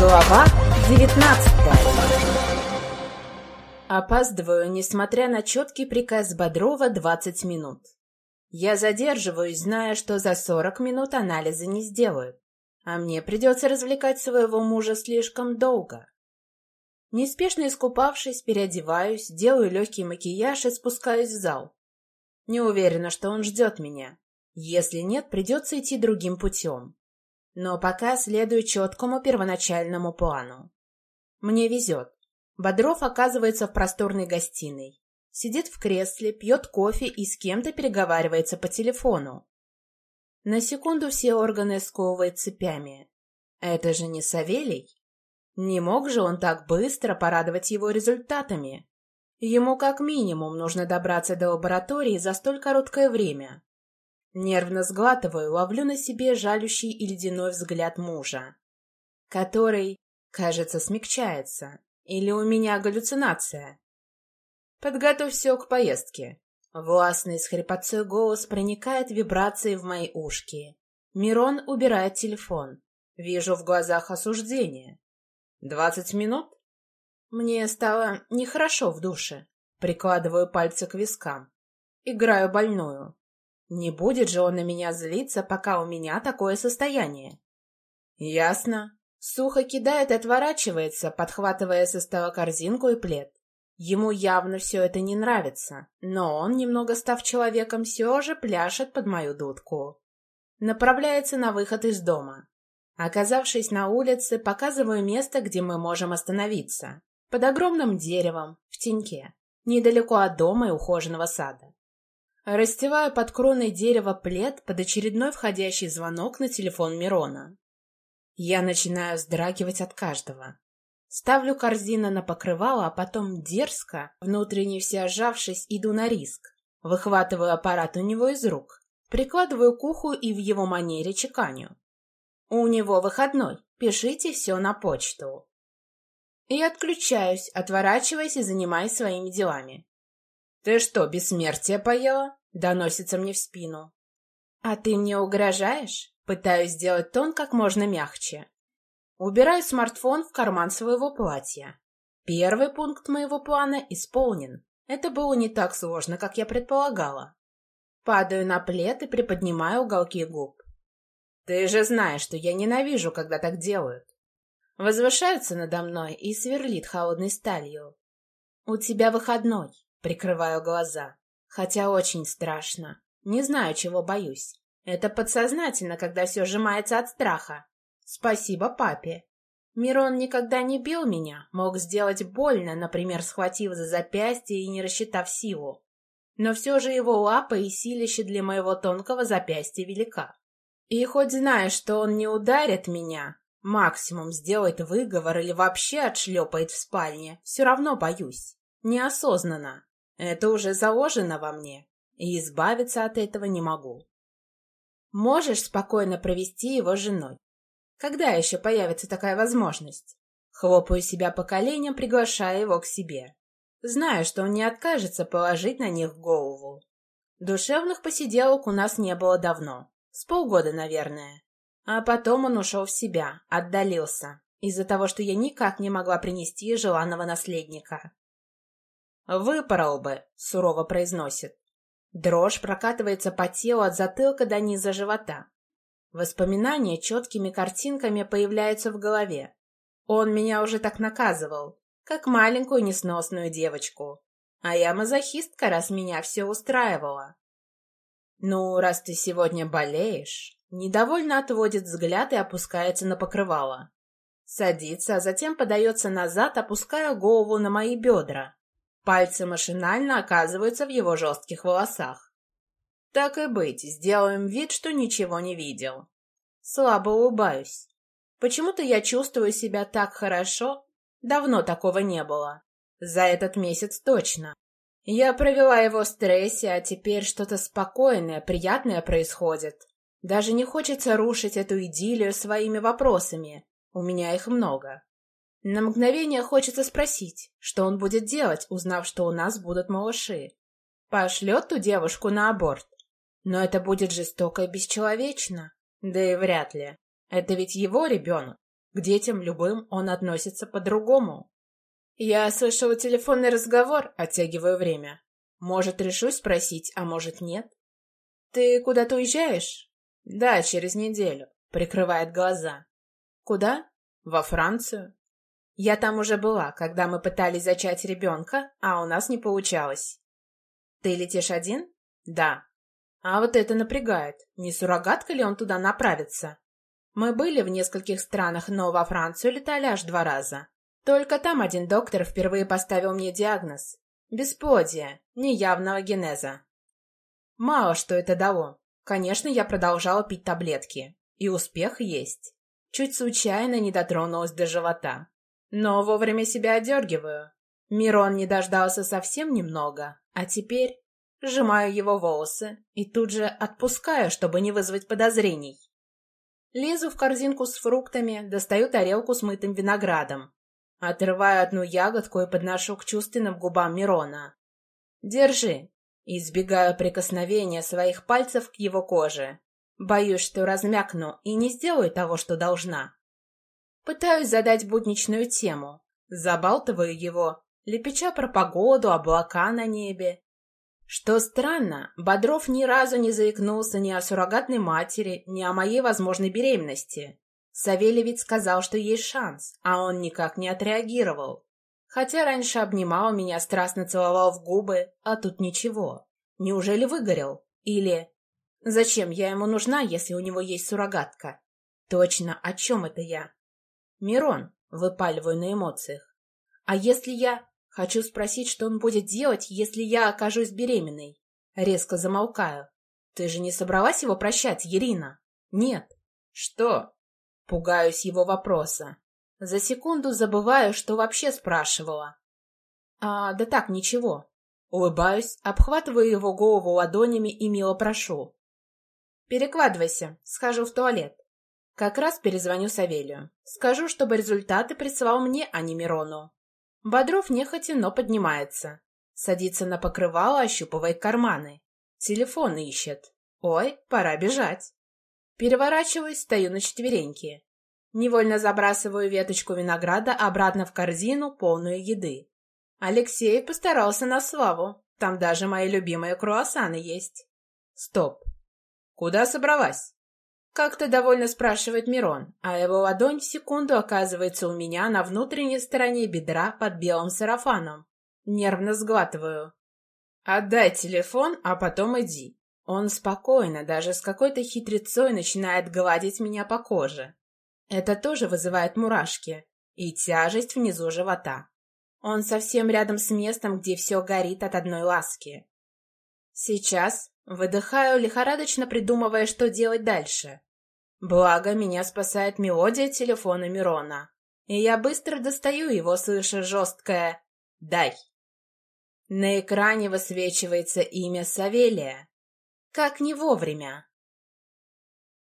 Глава 19 Опаздываю, несмотря на четкий приказ Бодрова 20 минут. Я задерживаюсь, зная, что за 40 минут анализы не сделают, а мне придется развлекать своего мужа слишком долго. Неспешно искупавшись, переодеваюсь, делаю легкий макияж и спускаюсь в зал. Не уверена, что он ждет меня. Если нет, придется идти другим путем но пока следую четкому первоначальному плану. Мне везет. Бодров оказывается в просторной гостиной. Сидит в кресле, пьет кофе и с кем-то переговаривается по телефону. На секунду все органы сковывает цепями. Это же не Савелий? Не мог же он так быстро порадовать его результатами? Ему как минимум нужно добраться до лаборатории за столь короткое время. Нервно сглатываю, ловлю на себе жалющий и ледяной взгляд мужа, который, кажется, смягчается. Или у меня галлюцинация? Подготовь все к поездке. Властный с хрипотцой голос проникает вибрацией в мои ушки. Мирон убирает телефон. Вижу в глазах осуждение. Двадцать минут? Мне стало нехорошо в душе. Прикладываю пальцы к вискам. Играю больную. Не будет же он на меня злиться, пока у меня такое состояние. Ясно. Сухо кидает и отворачивается, подхватывая со стола корзинку и плед. Ему явно все это не нравится, но он, немного став человеком, все же пляшет под мою дудку. Направляется на выход из дома. Оказавшись на улице, показываю место, где мы можем остановиться. Под огромным деревом, в теньке, недалеко от дома и ухоженного сада. Растеваю под кроной дерева плед под очередной входящий звонок на телефон Мирона. Я начинаю вздрагивать от каждого. Ставлю корзину на покрывало, а потом дерзко, внутренне вся сжавшись, иду на риск. Выхватываю аппарат у него из рук, прикладываю к уху и в его манере чеканю. У него выходной, пишите все на почту. И отключаюсь, отворачиваясь и занимаясь своими делами. «Ты что, бессмертие поела?» — доносится мне в спину. «А ты мне угрожаешь?» Пытаюсь сделать тон как можно мягче. Убираю смартфон в карман своего платья. Первый пункт моего плана исполнен. Это было не так сложно, как я предполагала. Падаю на плед и приподнимаю уголки губ. Ты же знаешь, что я ненавижу, когда так делают. Возвышается надо мной и сверлит холодной сталью. У тебя выходной. Прикрываю глаза. Хотя очень страшно. Не знаю, чего боюсь. Это подсознательно, когда все сжимается от страха. Спасибо папе. Мирон никогда не бил меня, мог сделать больно, например, схватив за запястье и не рассчитав силу. Но все же его лапа и силище для моего тонкого запястья велика. И хоть знаю, что он не ударит меня, максимум сделает выговор или вообще отшлепает в спальне, все равно боюсь. Неосознанно. Это уже заложено во мне, и избавиться от этого не могу. Можешь спокойно провести его с женой. Когда еще появится такая возможность? Хлопаю себя по коленям, приглашая его к себе. Знаю, что он не откажется положить на них голову. Душевных посиделок у нас не было давно. С полгода, наверное. А потом он ушел в себя, отдалился, из-за того, что я никак не могла принести желанного наследника. «Выпорол бы», — сурово произносит. Дрожь прокатывается по телу от затылка до низа живота. Воспоминания четкими картинками появляются в голове. Он меня уже так наказывал, как маленькую несносную девочку. А я мазохистка, раз меня все устраивало. «Ну, раз ты сегодня болеешь...» Недовольно отводит взгляд и опускается на покрывало. Садится, а затем подается назад, опуская голову на мои бедра. Пальцы машинально оказываются в его жестких волосах. Так и быть, сделаем вид, что ничего не видел. Слабо улыбаюсь. Почему-то я чувствую себя так хорошо. Давно такого не было. За этот месяц точно. Я провела его в стрессе, а теперь что-то спокойное, приятное происходит. Даже не хочется рушить эту идиллию своими вопросами. У меня их много. На мгновение хочется спросить, что он будет делать, узнав, что у нас будут малыши. Пошлет ту девушку на аборт. Но это будет жестоко и бесчеловечно. Да и вряд ли. Это ведь его ребенок. К детям любым он относится по-другому. Я слышала телефонный разговор, оттягиваю время. Может, решусь спросить, а может, нет. Ты куда-то уезжаешь? Да, через неделю. Прикрывает глаза. Куда? Во Францию. Я там уже была, когда мы пытались зачать ребенка, а у нас не получалось. Ты летишь один? Да. А вот это напрягает. Не суррогатка ли он туда направится? Мы были в нескольких странах, но во Францию летали аж два раза. Только там один доктор впервые поставил мне диагноз. Бесплодие, неявного генеза. Мало что это дало. Конечно, я продолжала пить таблетки. И успех есть. Чуть случайно не дотронулась до живота. Но вовремя себя одергиваю. Мирон не дождался совсем немного, а теперь сжимаю его волосы и тут же отпускаю, чтобы не вызвать подозрений. Лезу в корзинку с фруктами, достаю тарелку с мытым виноградом. Отрываю одну ягодку и подношу к чувственным губам Мирона. «Держи!» Избегаю прикосновения своих пальцев к его коже. Боюсь, что размякну и не сделаю того, что должна. Пытаюсь задать будничную тему. Забалтываю его, лепеча про погоду, облака на небе. Что странно, Бодров ни разу не заикнулся ни о суррогатной матери, ни о моей возможной беременности. Савелий ведь сказал, что есть шанс, а он никак не отреагировал. Хотя раньше обнимал меня, страстно целовал в губы, а тут ничего. Неужели выгорел? Или... Зачем я ему нужна, если у него есть суррогатка? Точно, о чем это я? Мирон, выпаливаю на эмоциях. А если я... Хочу спросить, что он будет делать, если я окажусь беременной. Резко замолкаю. Ты же не собралась его прощать, Ирина? Нет. Что? Пугаюсь его вопроса. За секунду забываю, что вообще спрашивала. А, да так, ничего. Улыбаюсь, обхватываю его голову ладонями и мило прошу. Перекладывайся, схожу в туалет. Как раз перезвоню Савелию. Скажу, чтобы результаты прислал мне, а не Мирону. Бодров нехотя, но поднимается. Садится на покрывало, ощупывает карманы. Телефон ищет. Ой, пора бежать. Переворачиваюсь, стою на четвереньки. Невольно забрасываю веточку винограда обратно в корзину, полную еды. Алексей постарался на славу. Там даже мои любимые круассаны есть. Стоп. Куда собралась? Как-то довольно спрашивает Мирон, а его ладонь в секунду оказывается у меня на внутренней стороне бедра под белым сарафаном. Нервно сглатываю. «Отдай телефон, а потом иди». Он спокойно, даже с какой-то хитрецой начинает гладить меня по коже. Это тоже вызывает мурашки и тяжесть внизу живота. Он совсем рядом с местом, где все горит от одной ласки. Сейчас Выдыхаю, лихорадочно придумывая, что делать дальше. Благо, меня спасает мелодия телефона Мирона. И я быстро достаю его, слыша жесткое «Дай». На экране высвечивается имя Савелия. Как не вовремя.